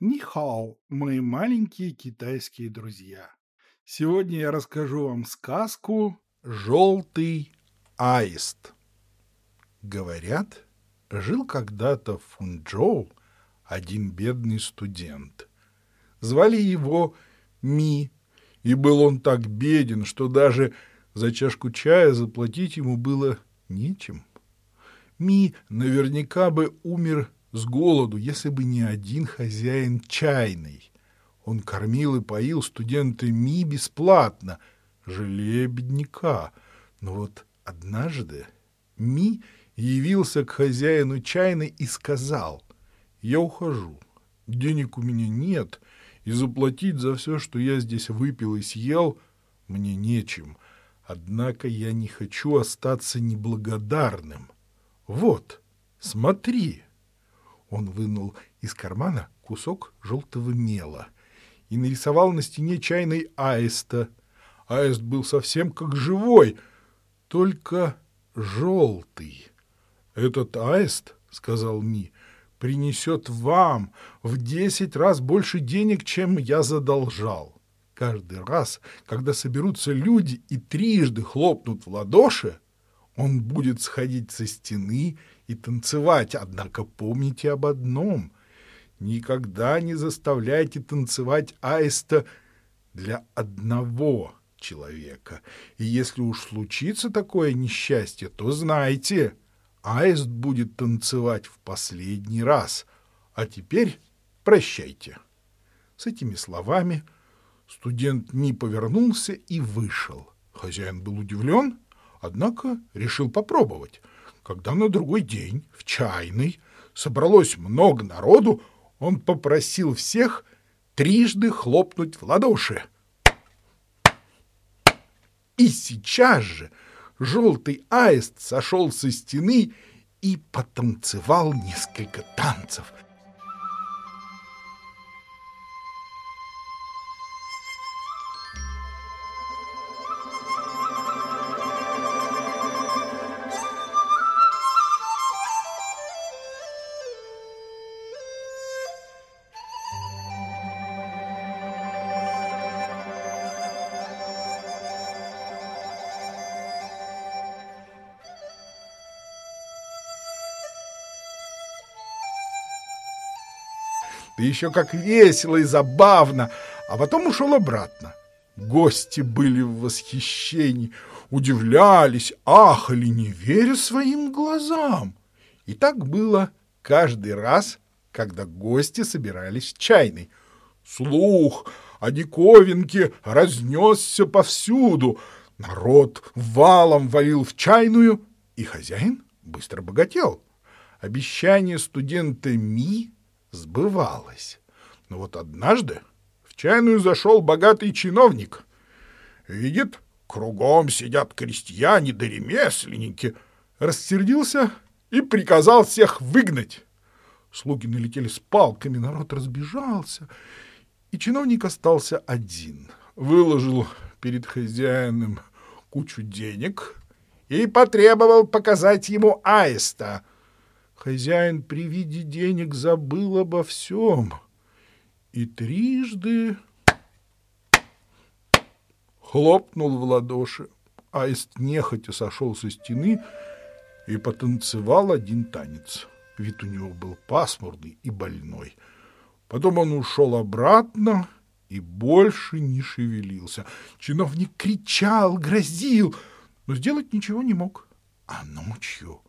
Нихао, мои маленькие китайские друзья. Сегодня я расскажу вам сказку «Желтый аист». Говорят, жил когда-то в Фунчжоу один бедный студент. Звали его Ми, и был он так беден, что даже за чашку чая заплатить ему было нечем. Ми наверняка бы умер с голоду, если бы не один хозяин чайной. Он кормил и поил студента Ми бесплатно, жалея бедняка. Но вот однажды Ми явился к хозяину чайной и сказал, «Я ухожу, денег у меня нет, и заплатить за все, что я здесь выпил и съел, мне нечем, однако я не хочу остаться неблагодарным. Вот, смотри». Он вынул из кармана кусок желтого мела и нарисовал на стене чайной аиста. Аист был совсем как живой, только желтый. «Этот аист, — сказал Ми, — принесет вам в десять раз больше денег, чем я задолжал. Каждый раз, когда соберутся люди и трижды хлопнут в ладоши, он будет сходить со стены и танцевать, однако помните об одном — никогда не заставляйте танцевать аиста для одного человека. И если уж случится такое несчастье, то знайте, аист будет танцевать в последний раз. А теперь прощайте. С этими словами студент не повернулся и вышел. Хозяин был удивлен, однако решил попробовать. Когда на другой день в чайной собралось много народу, он попросил всех трижды хлопнуть в ладоши. И сейчас же желтый аист сошел со стены и потанцевал несколько танцев — да еще как весело и забавно, а потом ушел обратно. Гости были в восхищении, удивлялись, ахали, не веря своим глазам. И так было каждый раз, когда гости собирались в чайной. Слух о диковинке разнесся повсюду. Народ валом валил в чайную, и хозяин быстро богател. Обещание студента Ми сбывалось. Но вот однажды в чайную зашел богатый чиновник. Видит, кругом сидят крестьяне да ремесленники. Рассердился и приказал всех выгнать. Слуги налетели с палками, народ разбежался, и чиновник остался один. Выложил перед хозяином кучу денег и потребовал показать ему аиста — Хозяин при виде денег забыл обо всем и трижды хлопнул в ладоши. Аист нехотя сошел со стены и потанцевал один танец. Вид у него был пасмурный и больной. Потом он ушел обратно и больше не шевелился. Чиновник кричал, грозил, но сделать ничего не мог. А ночью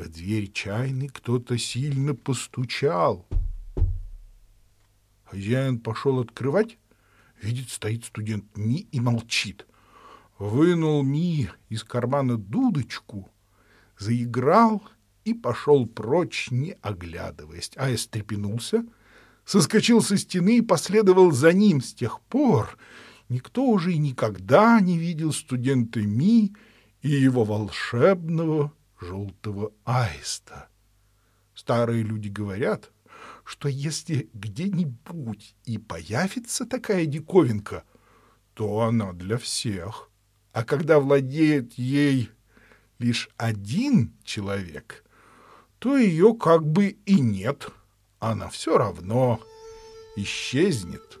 в дверь чайной кто-то сильно постучал. Хозяин пошел открывать, видит, стоит студент Ми и молчит. Вынул Ми из кармана дудочку, заиграл и пошел прочь, не оглядываясь. А стрепенулся, соскочил со стены и последовал за ним. С тех пор никто уже и никогда не видел студента Ми и его волшебного желтого аиста. Старые люди говорят, что если где-нибудь и появится такая диковинка, то она для всех. А когда владеет ей лишь один человек, то ее как бы и нет. Она все равно исчезнет.